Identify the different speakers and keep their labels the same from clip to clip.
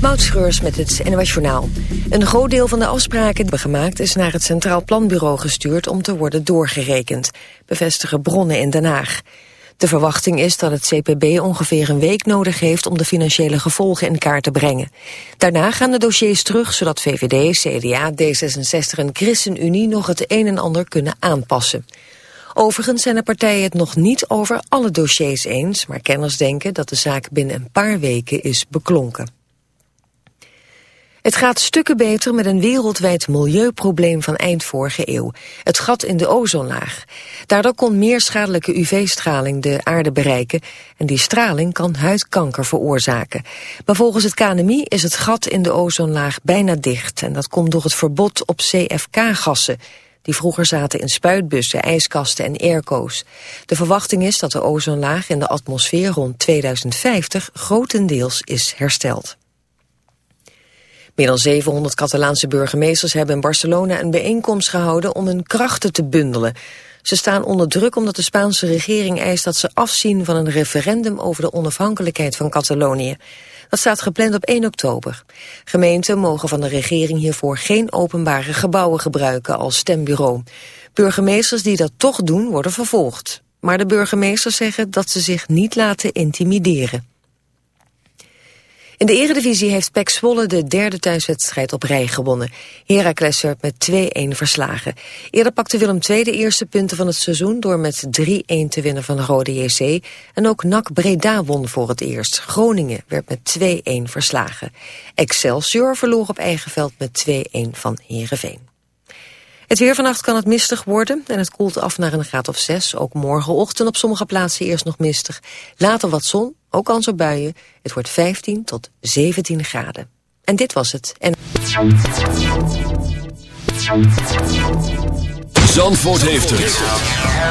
Speaker 1: Moutschreurs met het NOS Journaal. Een groot deel van de afspraken die we gemaakt is naar het Centraal Planbureau gestuurd om te worden doorgerekend, bevestigen bronnen in Den Haag. De verwachting is dat het CPB ongeveer een week nodig heeft om de financiële gevolgen in kaart te brengen. Daarna gaan de dossiers terug zodat VVD, CDA, D66 en ChristenUnie nog het een en ander kunnen aanpassen. Overigens zijn de partijen het nog niet over alle dossiers eens, maar kenners denken dat de zaak binnen een paar weken is beklonken. Het gaat stukken beter met een wereldwijd milieuprobleem van eind vorige eeuw. Het gat in de ozonlaag. Daardoor kon meer schadelijke UV-straling de aarde bereiken... en die straling kan huidkanker veroorzaken. Maar volgens het KNMI is het gat in de ozonlaag bijna dicht... en dat komt door het verbod op CFK-gassen... die vroeger zaten in spuitbussen, ijskasten en airco's. De verwachting is dat de ozonlaag in de atmosfeer rond 2050 grotendeels is hersteld. Meer dan 700 Catalaanse burgemeesters hebben in Barcelona een bijeenkomst gehouden om hun krachten te bundelen. Ze staan onder druk omdat de Spaanse regering eist dat ze afzien van een referendum over de onafhankelijkheid van Catalonië. Dat staat gepland op 1 oktober. Gemeenten mogen van de regering hiervoor geen openbare gebouwen gebruiken als stembureau. Burgemeesters die dat toch doen worden vervolgd. Maar de burgemeesters zeggen dat ze zich niet laten intimideren. In de eredivisie heeft PEC Zwolle de derde thuiswedstrijd op rij gewonnen. Heracles werd met 2-1 verslagen. Eerder pakte Willem II de eerste punten van het seizoen... door met 3-1 te winnen van de Rode JC. En ook NAC Breda won voor het eerst. Groningen werd met 2-1 verslagen. Excelsior verloor op eigen veld met 2-1 van Heerenveen. Het weer vannacht kan het mistig worden en het koelt af naar een graad of 6. Ook morgenochtend op sommige plaatsen eerst nog mistig. Later wat zon, ook kans op buien. Het wordt 15 tot 17 graden. En dit was het. En...
Speaker 2: Zandvoort heeft het.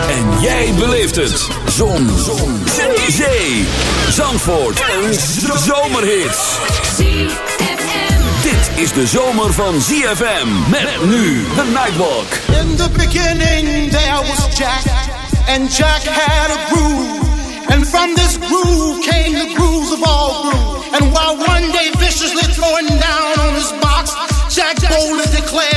Speaker 2: En jij beleeft het. Zon. zon. Zee. Zandvoort. Een zomerhit Dit is de zomer van ZFM. Met nu de Nightwalk.
Speaker 3: In the beginning there was Jack. And Jack had a groove. And from this groove came the grooves of all grooves. And while one day viciously throwing down on his box, Jack boldly declared,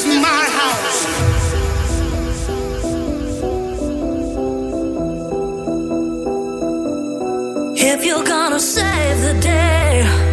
Speaker 4: If you're gonna save the day,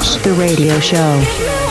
Speaker 5: The radio show.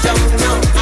Speaker 6: don't know.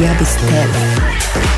Speaker 7: я без тебе.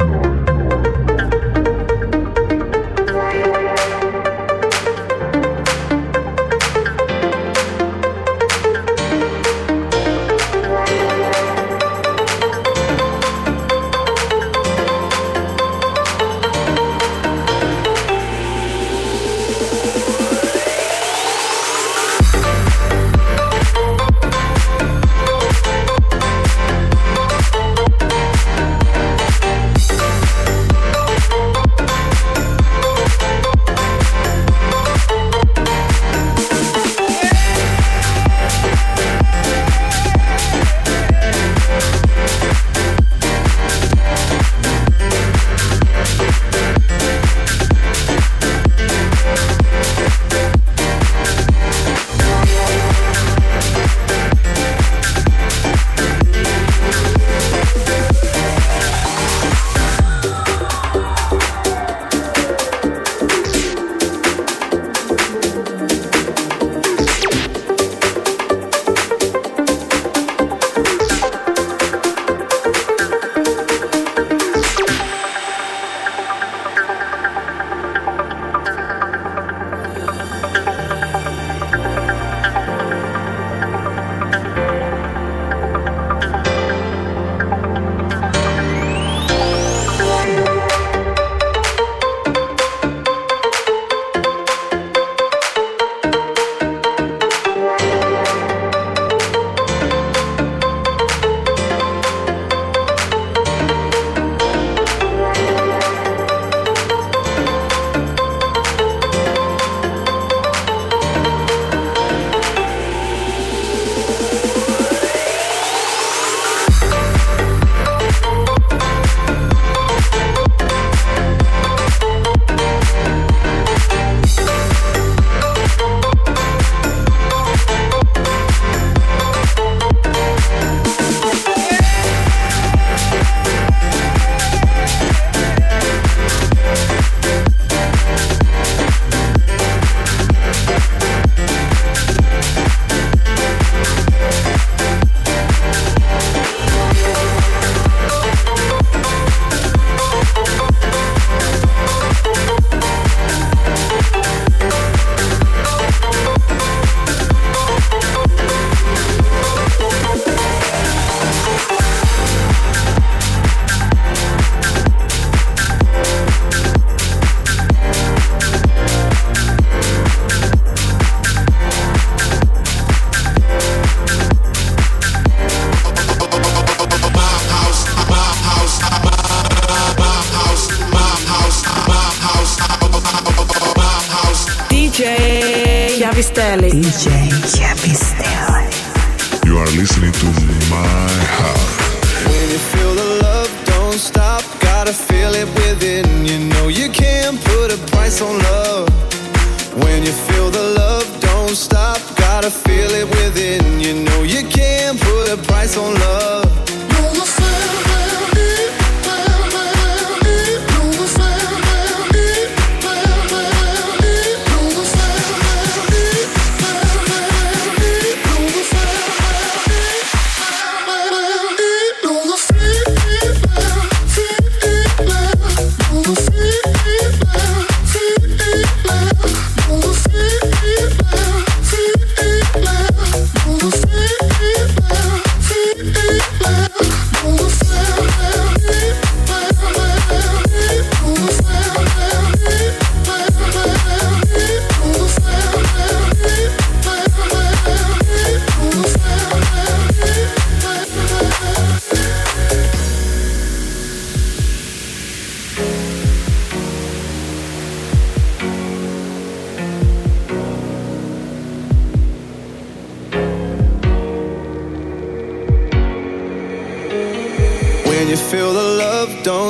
Speaker 8: feel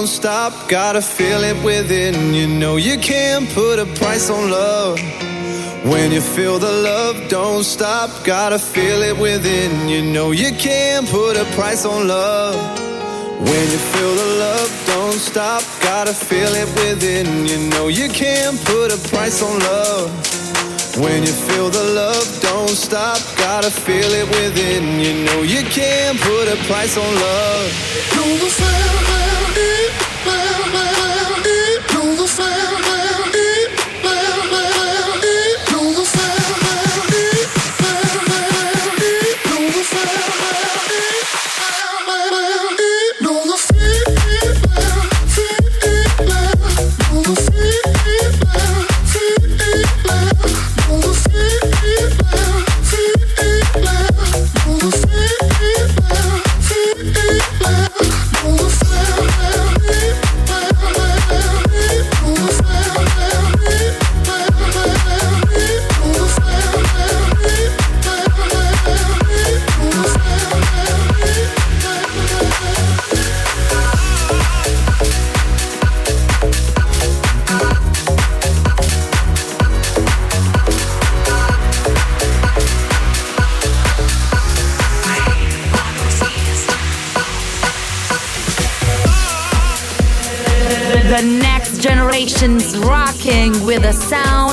Speaker 8: don't stop. Gotta feel it within. You know you can't put a price on love. When you feel the love, don't stop. Gotta feel it within. You know you can't put a price on love. When you feel the love, don't stop. Gotta feel it within. You know you can't put a price on love. When you feel the love, don't stop. Gotta feel it within. You know you can't put a price on love.
Speaker 9: Know blue, blue.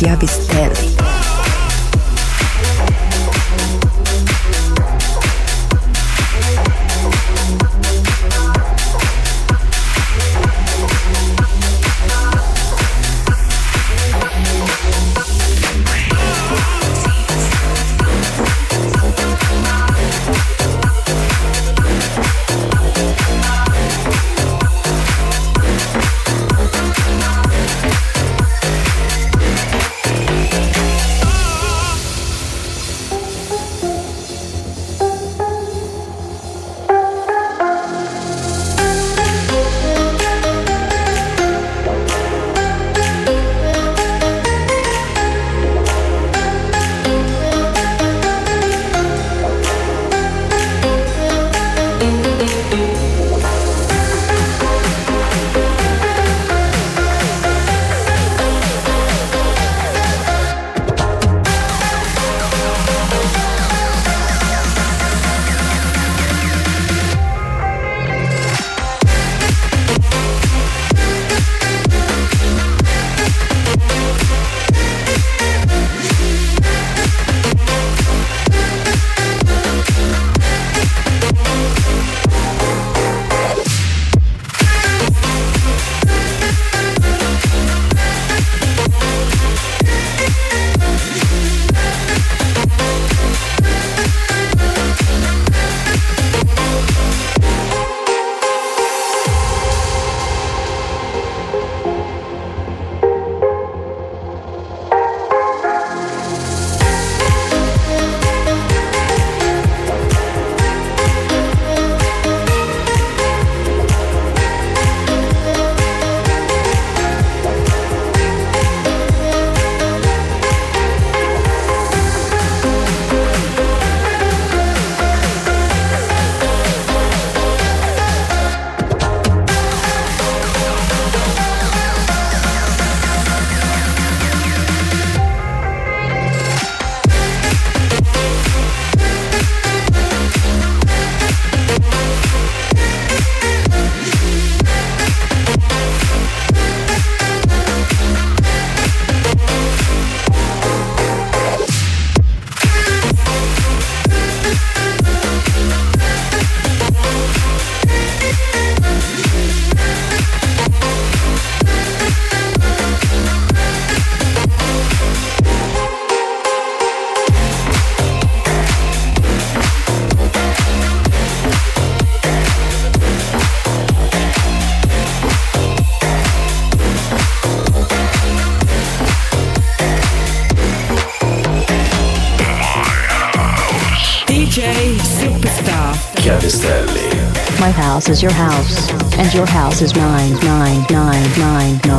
Speaker 10: chiavi
Speaker 11: stelle house is your house, and your house is mine, nine, nine, nine, nine,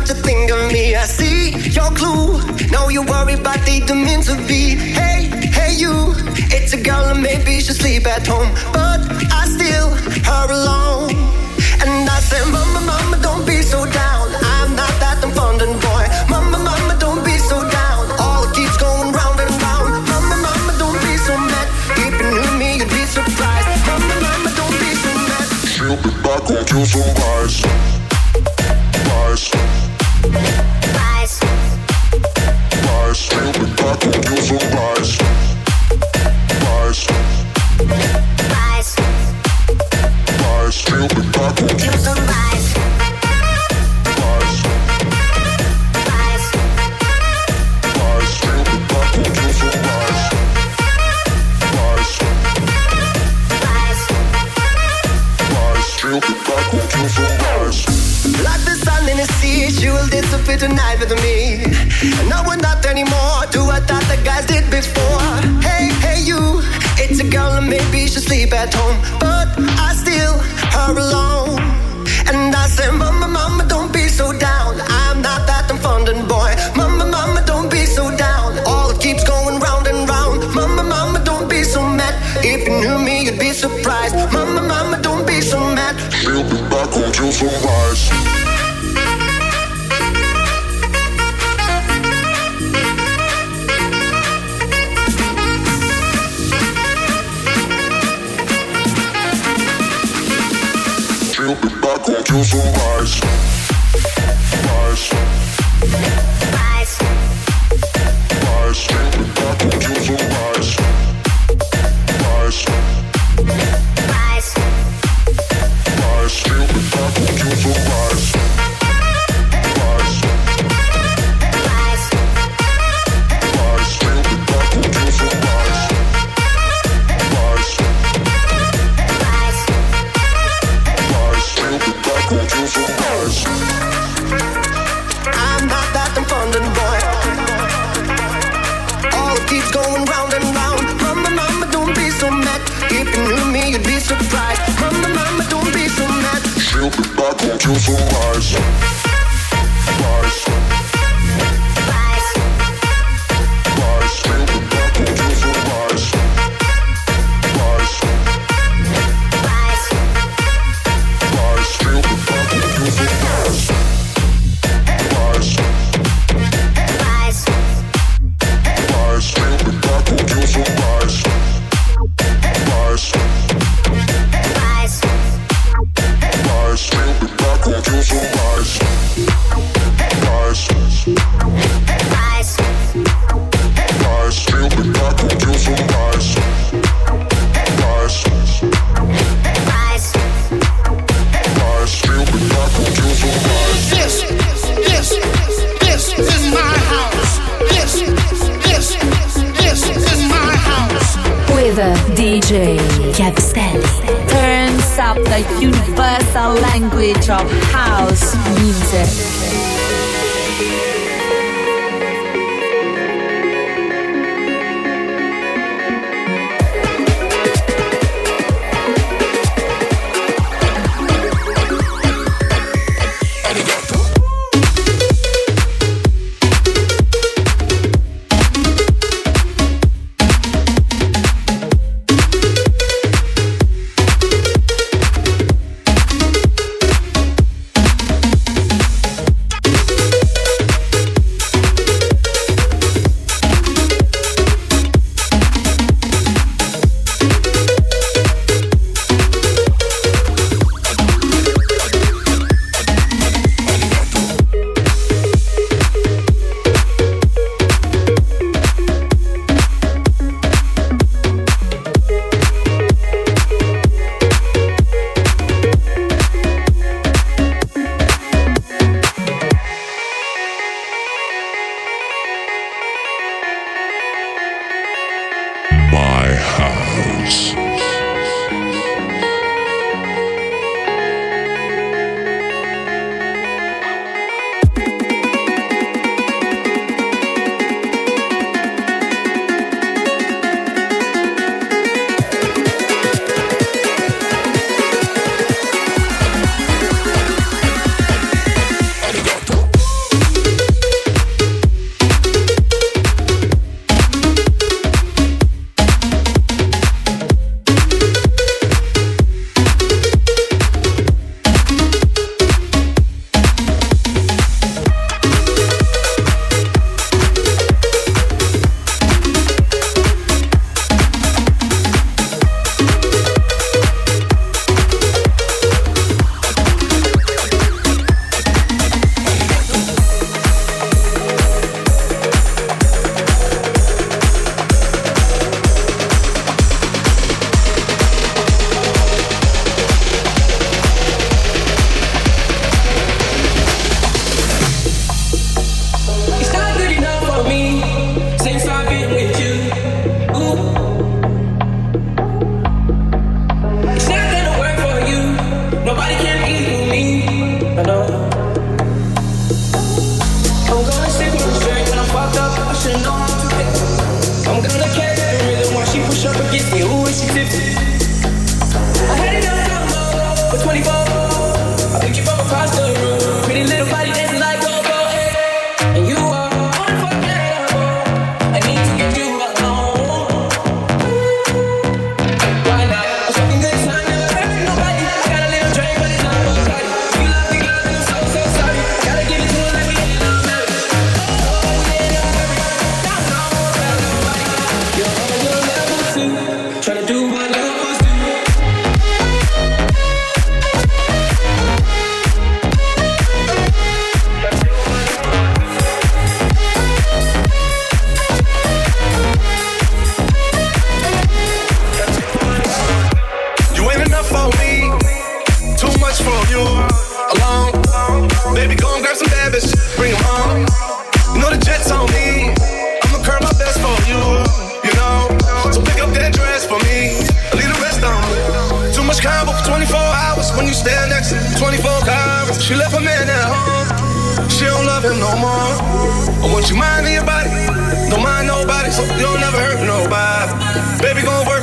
Speaker 12: but to think of me. I see your clue. Know you worry the mean to be. Hey, hey, you. It's a girl and maybe she'll sleep at home. But I still her alone. And I said, Mama, Mama, don't be so down. I'm not that abundant boy. Mama, Mama, don't be so down. All it keeps going round and round. Mama, Mama, don't be so mad. If you knew me, you'd be surprised. Mama, Mama, don't be so mad.
Speaker 7: She'll be back on kill some guys.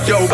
Speaker 13: Yo,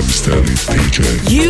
Speaker 13: Dubstep DJ.
Speaker 14: You